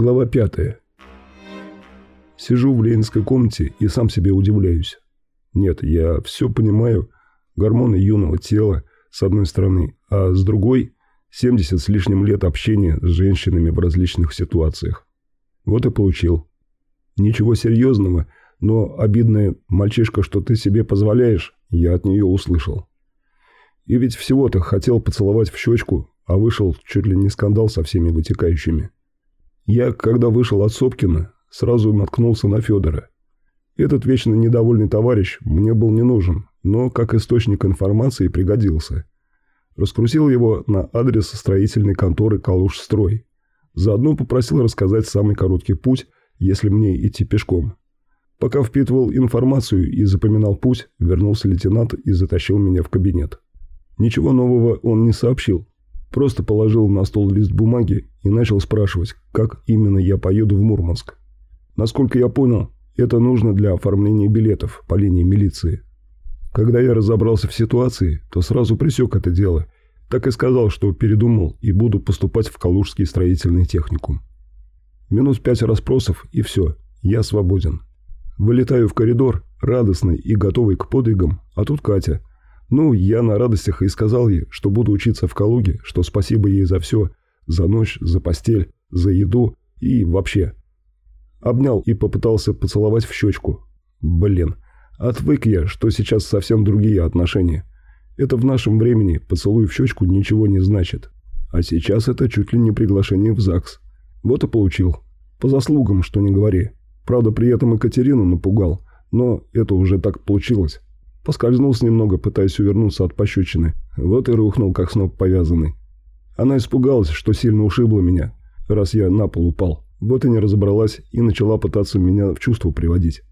Глава пятая. Сижу в ленинской комнате и сам себе удивляюсь. Нет, я все понимаю. Гормоны юного тела, с одной стороны, а с другой – 70 с лишним лет общения с женщинами в различных ситуациях. Вот и получил. Ничего серьезного, но обидное «мальчишка, что ты себе позволяешь» я от нее услышал. И ведь всего-то хотел поцеловать в щечку, а вышел чуть ли не скандал со всеми вытекающими. Я, когда вышел от Сопкина, сразу наткнулся на Федора. Этот вечно недовольный товарищ мне был не нужен, но как источник информации пригодился. Раскрутил его на адрес строительной конторы «Калужстрой». Заодно попросил рассказать самый короткий путь, если мне идти пешком. Пока впитывал информацию и запоминал путь, вернулся лейтенант и затащил меня в кабинет. Ничего нового он не сообщил, просто положил на стол лист бумаги и начал спрашивать, как именно я поеду в Мурманск. Насколько я понял, это нужно для оформления билетов по линии милиции. Когда я разобрался в ситуации, то сразу пресек это дело. Так и сказал, что передумал и буду поступать в Калужский строительный техникум. Минус пять расспросов и все, я свободен. Вылетаю в коридор, радостный и готовый к подвигам, а тут Катя. Ну, я на радостях и сказал ей, что буду учиться в Калуге, что спасибо ей за все, за ночь, за постель, за еду и вообще. Обнял и попытался поцеловать в щечку. Блин, отвык я, что сейчас совсем другие отношения. Это в нашем времени поцелуй в щечку ничего не значит. А сейчас это чуть ли не приглашение в ЗАГС. Вот и получил. По заслугам, что не говори. Правда, при этом Екатерину напугал. Но это уже так получилось. Поскользнулся немного, пытаясь увернуться от пощечины. Вот и рухнул, как сноп повязанный. Она испугалась, что сильно ушибла меня, раз я на пол упал. Вот и не разобралась и начала пытаться меня в чувство приводить.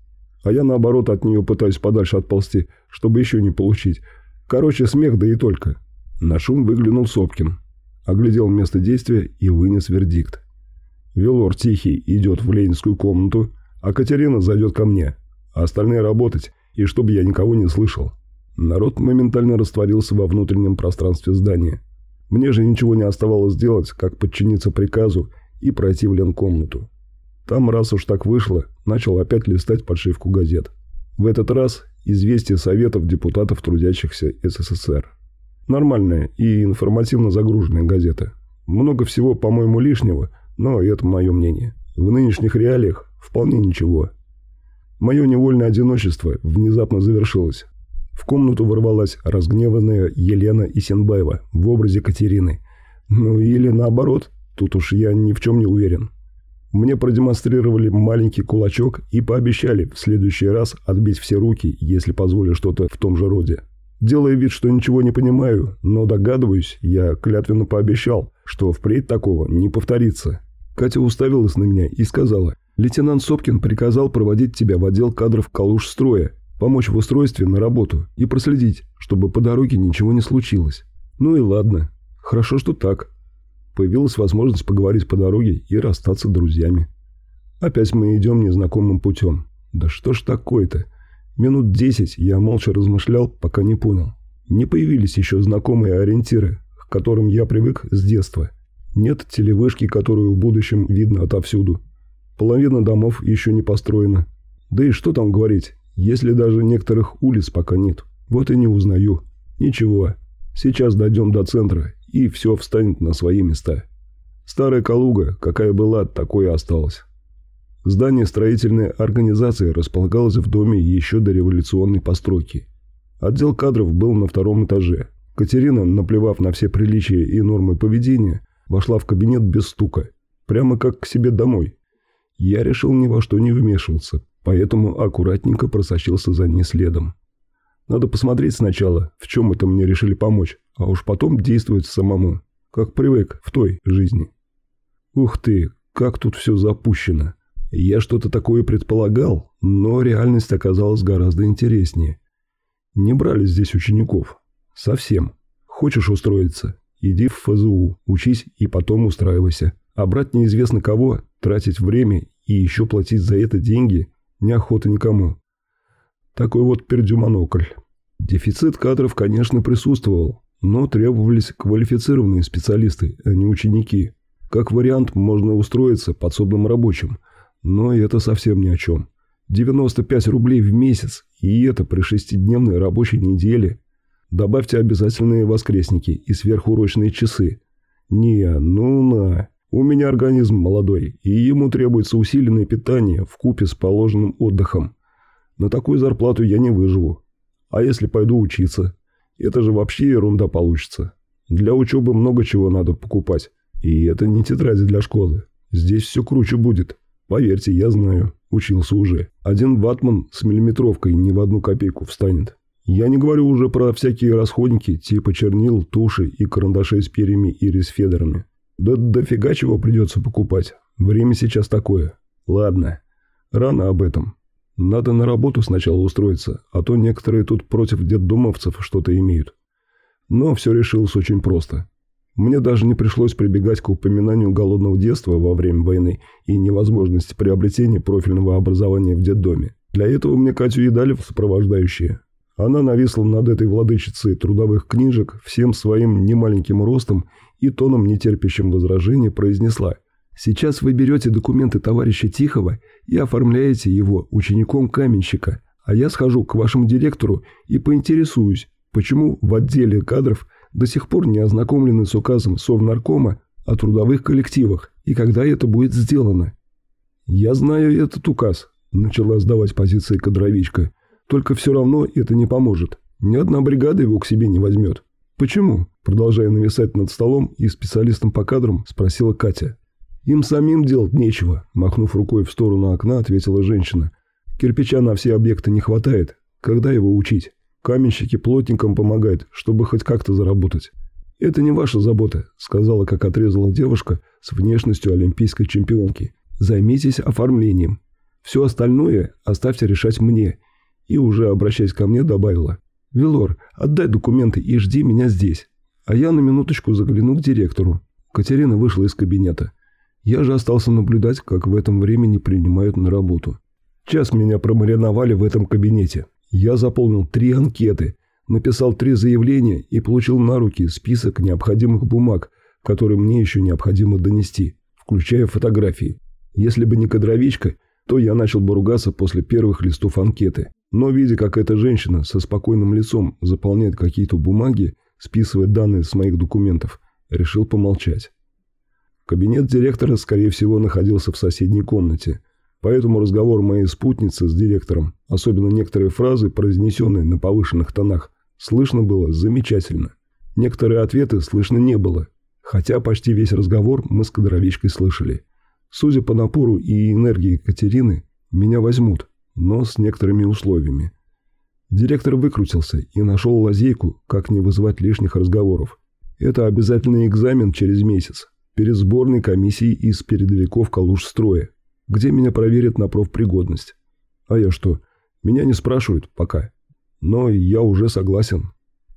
А я, наоборот, от нее пытаюсь подальше отползти, чтобы еще не получить. Короче, смех, да и только. На шум выглянул Сопкин. Оглядел место действия и вынес вердикт. Велор Тихий идет в ленинскую комнату, а Катерина зайдет ко мне, а остальные работать, и чтобы я никого не слышал. Народ моментально растворился во внутреннем пространстве здания. Мне же ничего не оставалось делать, как подчиниться приказу и пройти в ленкомнату. Там, раз уж так вышло, начал опять листать подшивку газет. В этот раз известие Советов депутатов трудящихся СССР. Нормальная и информативно загруженная газета. Много всего, по-моему, лишнего, но это мое мнение. В нынешних реалиях вполне ничего. Мое невольное одиночество внезапно завершилось. В комнату ворвалась разгневанная Елена Исенбаева в образе Катерины. Ну или наоборот, тут уж я ни в чем не уверен. Мне продемонстрировали маленький кулачок и пообещали в следующий раз отбить все руки, если позволю что-то в том же роде. Делая вид, что ничего не понимаю, но догадываюсь, я клятвенно пообещал, что впредь такого не повторится. Катя уставилась на меня и сказала, «Лейтенант Сопкин приказал проводить тебя в отдел кадров Калужстроя помочь в устройстве на работу и проследить, чтобы по дороге ничего не случилось. Ну и ладно. Хорошо, что так. Появилась возможность поговорить по дороге и расстаться друзьями. Опять мы идем незнакомым путем. Да что ж такое-то? Минут десять я молча размышлял, пока не понял. Не появились еще знакомые ориентиры, к которым я привык с детства. Нет телевышки, которую в будущем видно отовсюду. Половина домов еще не построена. Да и что там говорить, если даже некоторых улиц пока нет. Вот и не узнаю. Ничего. Сейчас дойдем до центра, и все встанет на свои места. Старая Калуга, какая была, такой и осталась. Здание строительной организации располагалось в доме еще до революционной постройки. Отдел кадров был на втором этаже. Катерина, наплевав на все приличия и нормы поведения, вошла в кабинет без стука, прямо как к себе домой. Я решил ни во что не вмешиваться, поэтому аккуратненько просочился за ней следом. Надо посмотреть сначала, в чем это мне решили помочь, а уж потом действовать самому, как привык в той жизни. Ух ты, как тут все запущено. Я что-то такое предполагал, но реальность оказалась гораздо интереснее. Не брали здесь учеников. Совсем. Хочешь устроиться? Иди в ФЗУ, учись и потом устраивайся. А брать неизвестно кого, тратить время и еще платить за это деньги Неохота никому. Такой вот пердюмонокль. Дефицит кадров, конечно, присутствовал, но требовались квалифицированные специалисты, а не ученики. Как вариант, можно устроиться подсобным рабочим. Но это совсем ни о чем. 95 рублей в месяц, и это при шестидневной рабочей неделе. Добавьте обязательные воскресники и сверхурочные часы. Не, ну на. У меня организм молодой, и ему требуется усиленное питание в купе с положенным отдыхом. На такую зарплату я не выживу. А если пойду учиться? Это же вообще ерунда получится. Для учебы много чего надо покупать. И это не тетради для школы. Здесь все круче будет. Поверьте, я знаю. Учился уже. Один ватман с миллиметровкой не в одну копейку встанет. Я не говорю уже про всякие расходники типа чернил, туши и карандашей с перьями и рисфедерами. Да дофига чего придется покупать. Время сейчас такое. Ладно. Рано об этом. Надо на работу сначала устроиться, а то некоторые тут против детдомовцев что-то имеют. Но все решилось очень просто. Мне даже не пришлось прибегать к упоминанию голодного детства во время войны и невозможности приобретения профильного образования в детдоме. Для этого мне Катю и дали в сопровождающие. Она нависла над этой владычицей трудовых книжек всем своим немаленьким ростом и тоном, нетерпящим возражения, произнесла «Сейчас вы берете документы товарища Тихого и оформляете его учеником каменщика, а я схожу к вашему директору и поинтересуюсь, почему в отделе кадров до сих пор не ознакомлены с указом Совнаркома о трудовых коллективах и когда это будет сделано. «Я знаю этот указ», – начала сдавать позиции кадровичка. «Только все равно это не поможет. Ни одна бригада его к себе не возьмет». «Почему?» – продолжая нависать над столом и специалистом по кадрам, спросила Катя. «Им самим делать нечего», – махнув рукой в сторону окна, ответила женщина. «Кирпича на все объекты не хватает. Когда его учить? Каменщики плотникам помогают, чтобы хоть как-то заработать». «Это не ваша забота», – сказала, как отрезала девушка с внешностью олимпийской чемпионки. «Займитесь оформлением. Все остальное оставьте решать мне». И уже обращаясь ко мне, добавила. «Велор, отдай документы и жди меня здесь. А я на минуточку загляну к директору». Катерина вышла из кабинета. Я же остался наблюдать, как в этом времени принимают на работу. Час меня промариновали в этом кабинете. Я заполнил три анкеты, написал три заявления и получил на руки список необходимых бумаг, которые мне еще необходимо донести, включая фотографии. Если бы не кадровичка, то я начал бы ругаться после первых листов анкеты. Но видя, как эта женщина со спокойным лицом заполняет какие-то бумаги, списывая данные с моих документов, решил помолчать. Кабинет директора, скорее всего, находился в соседней комнате, поэтому разговор моей спутницы с директором, особенно некоторые фразы, произнесенные на повышенных тонах, слышно было замечательно. Некоторые ответы слышно не было, хотя почти весь разговор мы с кадровичкой слышали. Судя по напору и энергии Катерины, меня возьмут, но с некоторыми условиями. Директор выкрутился и нашел лазейку, как не вызывать лишних разговоров. Это обязательный экзамен через месяц, перед сборной комиссией из передовиков Калужстроя, где меня проверят на профпригодность. А я что, меня не спрашивают пока. Но я уже согласен.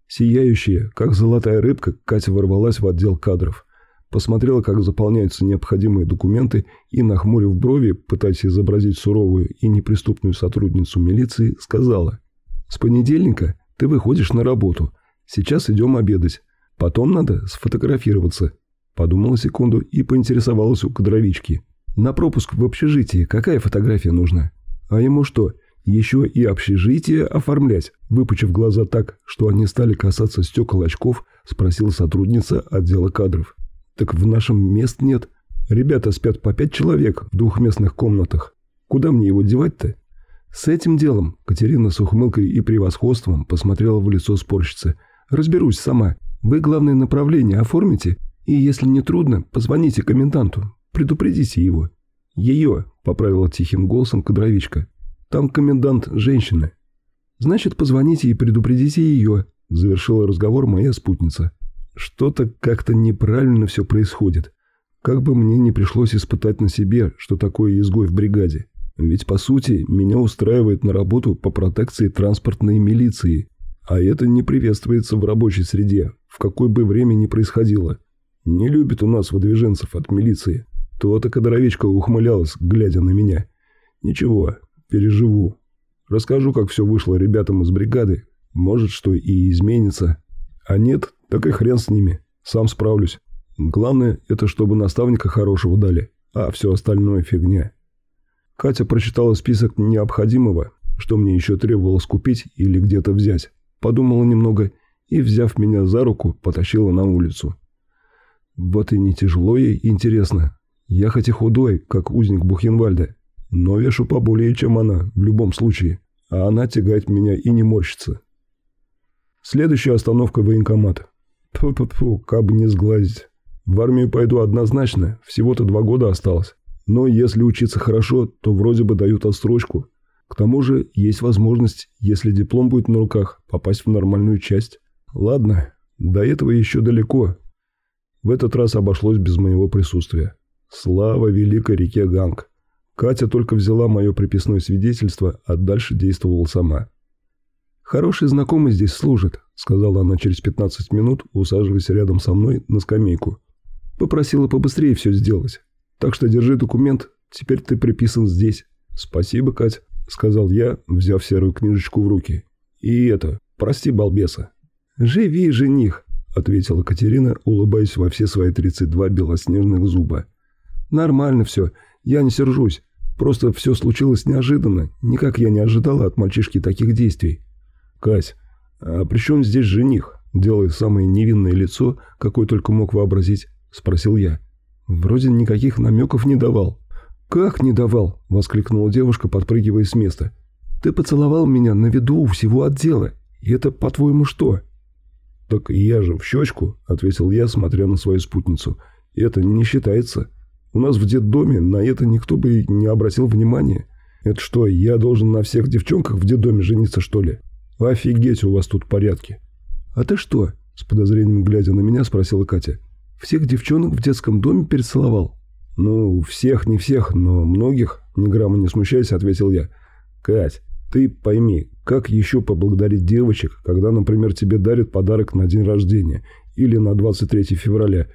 Сияющая, как золотая рыбка, Катя ворвалась в отдел кадров. Посмотрела, как заполняются необходимые документы и, нахмурив брови, пытаясь изобразить суровую и неприступную сотрудницу милиции, сказала «С понедельника ты выходишь на работу. Сейчас идем обедать. Потом надо сфотографироваться. Подумала секунду и поинтересовалась у кадровички. «На пропуск в общежитие какая фотография нужна?» «А ему что, еще и общежитие оформлять?» Выпучив глаза так, что они стали касаться стекол очков, спросила сотрудница отдела кадров. «Так в нашем мест нет. Ребята спят по пять человек в двухместных комнатах. Куда мне его девать-то?» «С этим делом», – Катерина с ухмылкой и превосходством посмотрела в лицо спорщицы. «Разберусь сама. Вы главное направление оформите, и если не трудно, позвоните коменданту, предупредите его. Ее, поправила тихим голосом кадровичка. Там комендант женщина. Значит, позвоните и предупредите ее, завершила разговор моя спутница. Что-то как-то неправильно все происходит. Как бы мне не пришлось испытать на себе, что такое изгой в бригаде. Ведь, по сути, меня устраивает на работу по протекции транспортной милиции. А это не приветствуется в рабочей среде, в какое бы время ни происходило. Не любит у нас выдвиженцев от милиции. То-то кадровичка ухмылялась, глядя на меня. Ничего, переживу. Расскажу, как все вышло ребятам из бригады. Может, что и изменится. А нет, так и хрен с ними. Сам справлюсь. Главное, это чтобы наставника хорошего дали, а все остальное фигня. Катя прочитала список необходимого, что мне еще требовалось купить или где-то взять. Подумала немного и, взяв меня за руку, потащила на улицу. Вот и не тяжело ей интересно. Я хоть и худой, как узник Бухенвальда, но вешу поболее, чем она, в любом случае. А она тягает меня и не морщится. Следующая остановка – военкомат. Тьфу-тьфу-тьфу, как бы не сглазить. В армию пойду однозначно, всего-то два года осталось. Но если учиться хорошо, то вроде бы дают отсрочку. К тому же есть возможность, если диплом будет на руках, попасть в нормальную часть. Ладно, до этого еще далеко. В этот раз обошлось без моего присутствия. Слава великой реке Ганг. Катя только взяла мое приписное свидетельство, а дальше действовала сама. «Хороший знакомый здесь служит», — сказала она через 15 минут, усаживаясь рядом со мной на скамейку. Попросила побыстрее все сделать. Так что держи документ, теперь ты приписан здесь. Спасибо, Кать, сказал я, взяв серую книжечку в руки. И это, прости балбеса. Живи, жених, ответила Катерина, улыбаясь во все свои 32 белоснежных зуба. Нормально все, я не сержусь. Просто все случилось неожиданно. Никак я не ожидала от мальчишки таких действий. Кась, а при чем здесь жених? Делая самое невинное лицо, какое только мог вообразить, – спросил я. «Вроде никаких намеков не давал». «Как не давал?» – воскликнула девушка, подпрыгивая с места. «Ты поцеловал меня на виду у всего отдела. И это, по-твоему, что?» «Так я же в щечку», – ответил я, смотря на свою спутницу. «Это не считается. У нас в детдоме на это никто бы не обратил внимания. Это что, я должен на всех девчонках в детдоме жениться, что ли? Офигеть, у вас тут порядки». «А ты что?» – с подозрением глядя на меня, спросила Катя. Всех девчонок в детском доме перецеловал?» «Ну, всех, не всех, но многих», — ни грамма не смущаясь, ответил я. «Кать, ты пойми, как еще поблагодарить девочек, когда, например, тебе дарят подарок на день рождения или на 23 февраля?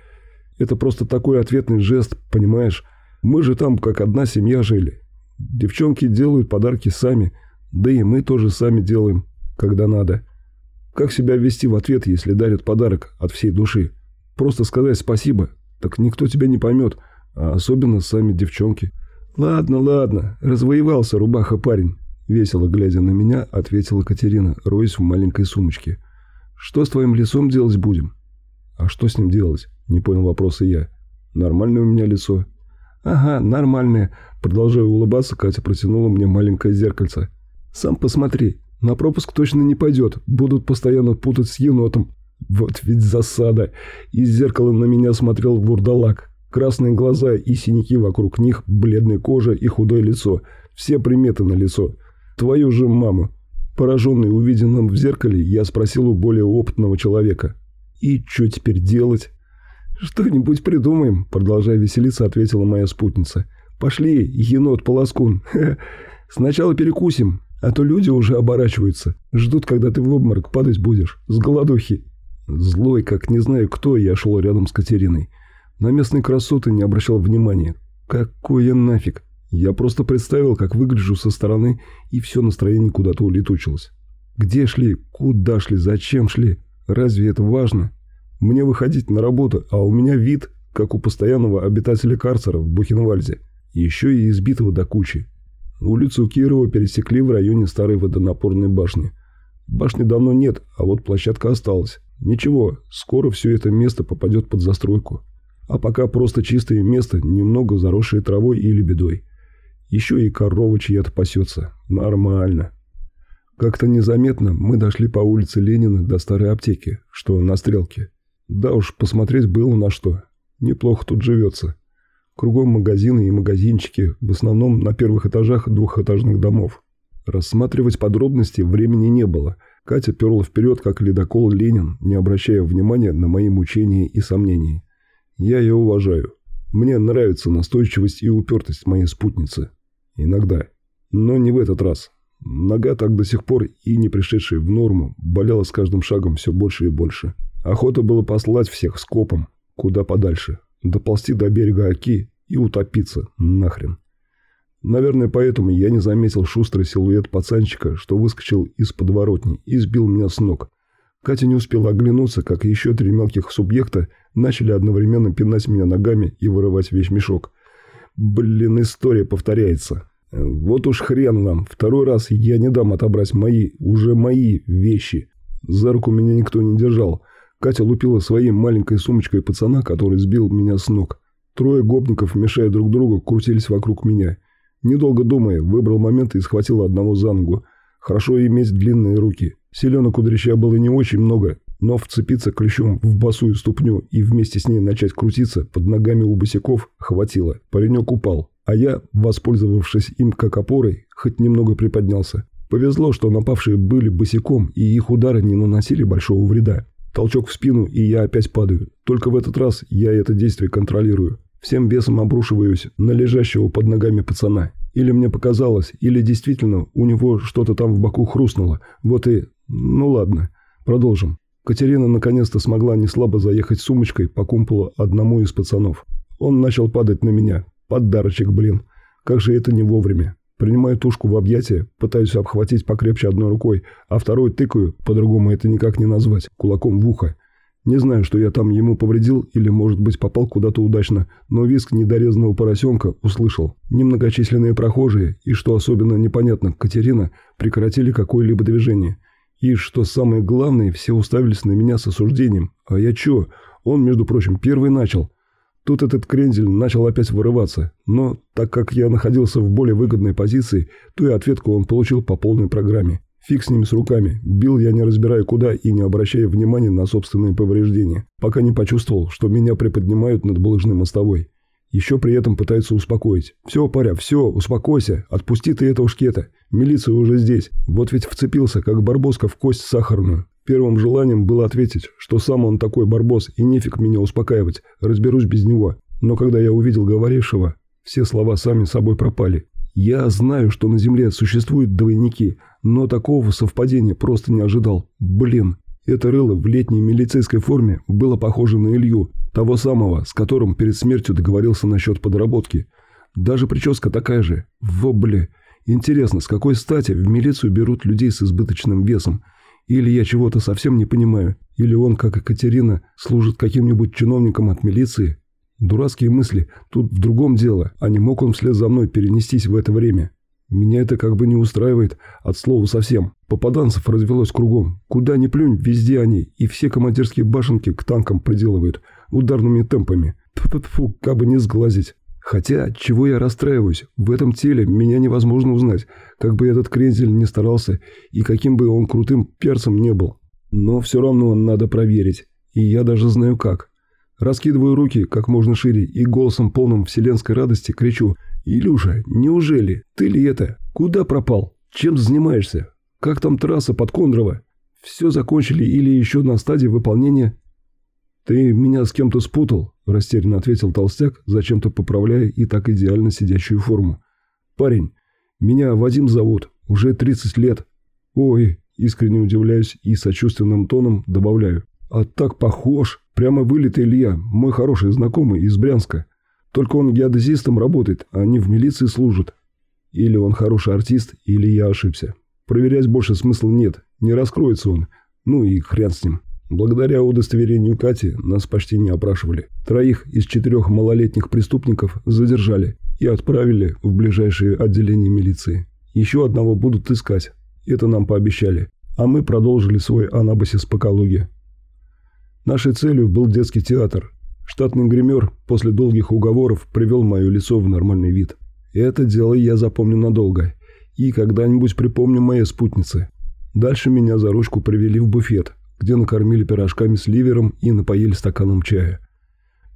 Это просто такой ответный жест, понимаешь? Мы же там как одна семья жили. Девчонки делают подарки сами, да и мы тоже сами делаем, когда надо. Как себя вести в ответ, если дарят подарок от всей души?» Просто сказать спасибо, так никто тебя не поймет, а особенно сами девчонки. Ладно, ладно, развоевался рубаха парень. Весело глядя на меня, ответила Катерина, роясь в маленькой сумочке. Что с твоим лицом делать будем? А что с ним делать? Не понял вопроса я. Нормальное у меня лицо. Ага, нормальное. Продолжая улыбаться, Катя протянула мне маленькое зеркальце. Сам посмотри, на пропуск точно не пойдет. Будут постоянно путать с енотом. Вот ведь засада. Из зеркала на меня смотрел вурдалак. Красные глаза и синяки вокруг них, бледная кожа и худое лицо. Все приметы на лицо. Твою же маму. Пораженный увиденным в зеркале, я спросил у более опытного человека. «И что теперь делать?» «Что-нибудь придумаем», — продолжая веселиться, ответила моя спутница. «Пошли, енот-полоскун. Сначала перекусим, а то люди уже оборачиваются. Ждут, когда ты в обморок падать будешь. С голодухи». Злой, как не знаю кто, я шел рядом с Катериной. На местные красоты не обращал внимания. Какое нафиг? Я просто представил, как выгляжу со стороны, и все настроение куда-то улетучилось. Где шли? Куда шли? Зачем шли? Разве это важно? Мне выходить на работу, а у меня вид, как у постоянного обитателя карцера в Бухенвальде. Еще и избитого до кучи. Улицу Кирова пересекли в районе старой водонапорной башни. Башни давно нет, а вот площадка осталась. Ничего, скоро все это место попадет под застройку. А пока просто чистое место, немного заросшее травой или бедой. Еще и корова чья-то пасется. Нормально. Как-то незаметно мы дошли по улице Ленина до старой аптеки, что на стрелке. Да уж, посмотреть было на что. Неплохо тут живется. Кругом магазины и магазинчики, в основном на первых этажах двухэтажных домов. Рассматривать подробности времени не было – Катя перла вперед, как ледокол Ленин, не обращая внимания на мои мучения и сомнения. Я ее уважаю. Мне нравится настойчивость и упертость моей спутницы. Иногда. Но не в этот раз. Нога так до сих пор и не пришедшая в норму болела с каждым шагом все больше и больше. Охота было послать всех скопом, куда подальше, доползти до берега Оки и утопиться нахрен. Наверное, поэтому я не заметил шустрый силуэт пацанчика, что выскочил из подворотни и сбил меня с ног. Катя не успела оглянуться, как еще три мелких субъекта начали одновременно пинать меня ногами и вырывать вещмешок. Блин, история повторяется. Вот уж хрен вам, второй раз я не дам отобрать мои, уже мои вещи. За руку меня никто не держал. Катя лупила своей маленькой сумочкой пацана, который сбил меня с ног. Трое гопников, мешая друг другу, крутились вокруг меня. Недолго думая, выбрал момент и схватил одного за ногу. Хорошо иметь длинные руки. Селенок у дрища было не очень много, но вцепиться клещом в босую ступню и вместе с ней начать крутиться под ногами у босиков хватило. Паренек упал, а я, воспользовавшись им как опорой, хоть немного приподнялся. Повезло, что напавшие были босиком, и их удары не наносили большого вреда. Толчок в спину, и я опять падаю. Только в этот раз я это действие контролирую. Всем весом обрушиваюсь на лежащего под ногами пацана. Или мне показалось, или действительно у него что-то там в боку хрустнуло. Вот и... Ну ладно, продолжим. Катерина наконец-то смогла неслабо заехать сумочкой по кумполу одному из пацанов. Он начал падать на меня. Подарочек, блин. Как же это не вовремя. Принимаю тушку в объятия, пытаюсь обхватить покрепче одной рукой, а второй тыкаю, по-другому это никак не назвать, кулаком в ухо. Не знаю, что я там ему повредил или, может быть, попал куда-то удачно, но виск недорезанного поросенка услышал. Немногочисленные прохожие и, что особенно непонятно, Катерина прекратили какое-либо движение. И, что самое главное, все уставились на меня с осуждением. А я чё? Он, между прочим, первый начал. Тут этот крендель начал опять вырываться, но так как я находился в более выгодной позиции, то и ответку он получил по полной программе. Фиг с ними с руками. Бил я не разбирая куда и не обращая внимания на собственные повреждения, пока не почувствовал, что меня приподнимают над булыжной мостовой. Еще при этом пытаются успокоить. «Все, паря, все, успокойся, отпусти ты этого шкета. Милиция уже здесь. Вот ведь вцепился, как барбоска в кость сахарную. Первым желанием было ответить, что сам он такой барбос и нефиг меня успокаивать, разберусь без него. Но когда я увидел говорившего, все слова сами собой пропали. Я знаю, что на Земле существуют двойники, но такого совпадения просто не ожидал. Блин, это рыло в летней милицейской форме было похоже на Илью, того самого, с которым перед смертью договорился насчет подработки. Даже прическа такая же. Во, бля. Интересно, с какой стати в милицию берут людей с избыточным весом? Или я чего-то совсем не понимаю, или он, как и Катерина, служит каким-нибудь чиновником от милиции. Дурацкие мысли, тут в другом дело, а не мог он вслед за мной перенестись в это время. Меня это как бы не устраивает, от слова совсем. Попаданцев развелось кругом. Куда ни плюнь, везде они, и все командирские башенки к танкам приделывают, ударными темпами. Тьфу-тьфу, как бы не сглазить. Хотя, чего я расстраиваюсь, в этом теле меня невозможно узнать, как бы этот крензель не старался и каким бы он крутым перцем не был. Но все равно надо проверить, и я даже знаю как. Раскидываю руки как можно шире и голосом полным вселенской радости кричу «Илюша, неужели? Ты ли это? Куда пропал? Чем занимаешься? Как там трасса под Кондрово? Все закончили или еще на стадии выполнения?» «Ты меня с кем-то спутал?» – растерянно ответил толстяк, зачем-то поправляя и так идеально сидящую форму. «Парень, меня Вадим зовут, уже 30 лет». «Ой», – искренне удивляюсь и сочувственным тоном добавляю. «А так похож, прямо вылитый Илья, мой хороший знакомый из Брянска. Только он геодезистом работает, а не в милиции служит. Или он хороший артист, или я ошибся. Проверять больше смысла нет, не раскроется он. Ну и хрен с ним». Благодаря удостоверению Кати нас почти не опрашивали. Троих из четырех малолетних преступников задержали и отправили в ближайшее отделение милиции. Еще одного будут искать. Это нам пообещали. А мы продолжили свой анабасис по Калуге. Нашей целью был детский театр. Штатный гример после долгих уговоров привел мое лицо в нормальный вид. Это дело я запомню надолго. И когда-нибудь припомню моей спутнице. Дальше меня за ручку привели в буфет – где накормили пирожками с ливером и напоили стаканом чая.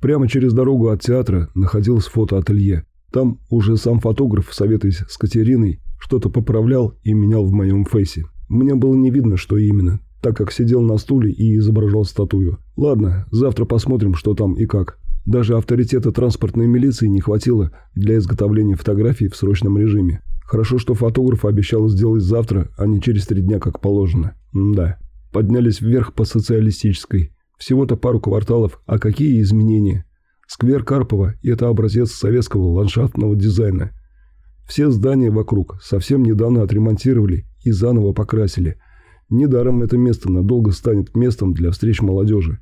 Прямо через дорогу от театра находилось фотоателье. Там уже сам фотограф, советуясь с Катериной, что-то поправлял и менял в моем фейсе. Мне было не видно, что именно, так как сидел на стуле и изображал статую. Ладно, завтра посмотрим, что там и как. Даже авторитета транспортной милиции не хватило для изготовления фотографий в срочном режиме. Хорошо, что фотограф обещал сделать завтра, а не через три дня, как положено. М да поднялись вверх по социалистической. Всего-то пару кварталов, а какие изменения? Сквер Карпова – это образец советского ландшафтного дизайна. Все здания вокруг совсем недавно отремонтировали и заново покрасили. Недаром это место надолго станет местом для встреч молодежи.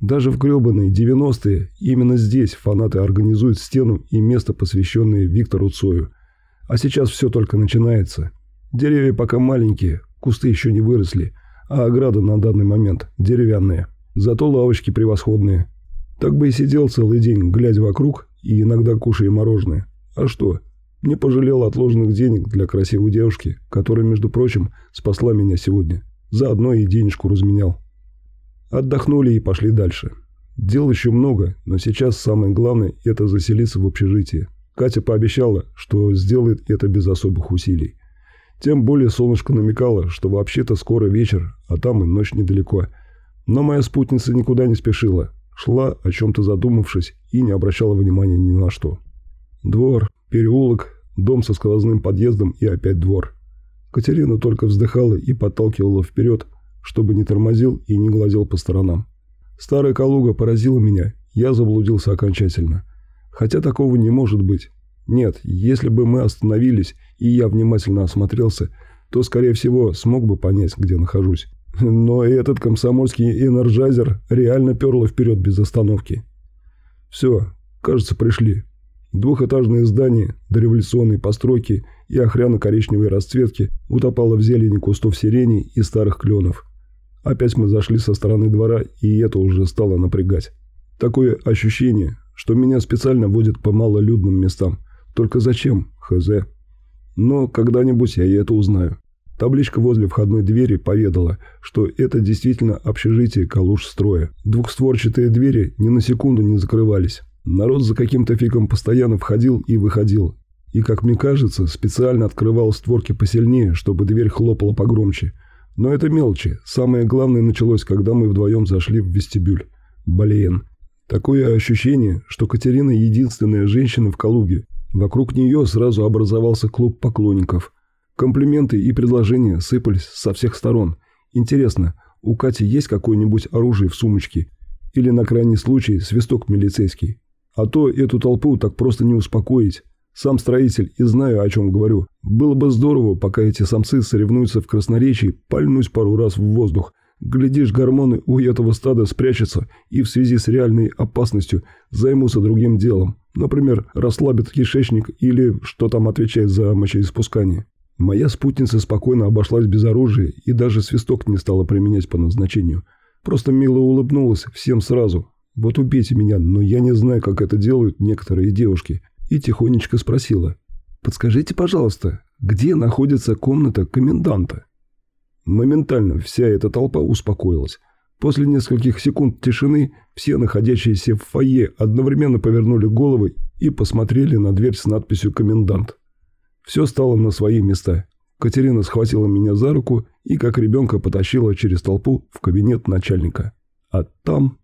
Даже в гребаные 90-е именно здесь фанаты организуют стену и место, посвященное Виктору Цою. А сейчас все только начинается. Деревья пока маленькие, кусты еще не выросли, а ограда на данный момент деревянная. Зато лавочки превосходные. Так бы и сидел целый день, глядя вокруг и иногда кушая мороженое. А что? Не пожалел отложенных денег для красивой девушки, которая, между прочим, спасла меня сегодня. Заодно и денежку разменял. Отдохнули и пошли дальше. Дел еще много, но сейчас самое главное – это заселиться в общежитие. Катя пообещала, что сделает это без особых усилий. Тем более солнышко намекало, что вообще-то скоро вечер, а там и ночь недалеко. Но моя спутница никуда не спешила. Шла, о чем-то задумавшись, и не обращала внимания ни на что. Двор, переулок, дом со сквозным подъездом и опять двор. Катерина только вздыхала и подталкивала вперед – чтобы не тормозил и не глазел по сторонам. Старая Калуга поразила меня, я заблудился окончательно. Хотя такого не может быть. Нет, если бы мы остановились, и я внимательно осмотрелся, то, скорее всего, смог бы понять, где нахожусь. Но этот комсомольский энерджайзер реально перло вперед без остановки. Все, кажется, пришли. Двухэтажное здание, дореволюционной постройки и охряно-коричневой расцветки утопало в зелени кустов сирени и старых кленов. Опять мы зашли со стороны двора, и это уже стало напрягать. Такое ощущение, что меня специально водят по малолюдным местам. Только зачем? Хз. Но когда-нибудь я и это узнаю. Табличка возле входной двери поведала, что это действительно общежитие Калуш-строя. Двухстворчатые двери ни на секунду не закрывались. Народ за каким-то фигом постоянно входил и выходил. И, как мне кажется, специально открывал створки посильнее, чтобы дверь хлопала погромче – но это мелочи. Самое главное началось, когда мы вдвоем зашли в вестибюль. Блин. Такое ощущение, что Катерина единственная женщина в Калуге. Вокруг нее сразу образовался клуб поклонников. Комплименты и предложения сыпались со всех сторон. Интересно, у Кати есть какое-нибудь оружие в сумочке? Или на крайний случай свисток милицейский? А то эту толпу так просто не успокоить. Сам строитель и знаю, о чем говорю. Было бы здорово, пока эти самцы соревнуются в красноречии, пальнуть пару раз в воздух. Глядишь, гормоны у этого стада спрячутся и в связи с реальной опасностью займутся другим делом. Например, расслабят кишечник или что там отвечает за мочеиспускание. Моя спутница спокойно обошлась без оружия и даже свисток не стала применять по назначению. Просто мило улыбнулась всем сразу. Вот убейте меня, но я не знаю, как это делают некоторые девушки и тихонечко спросила. «Подскажите, пожалуйста, где находится комната коменданта?» Моментально вся эта толпа успокоилась. После нескольких секунд тишины все находящиеся в фойе одновременно повернули головы и посмотрели на дверь с надписью «Комендант». Все стало на свои места. Катерина схватила меня за руку и как ребенка потащила через толпу в кабинет начальника. А там...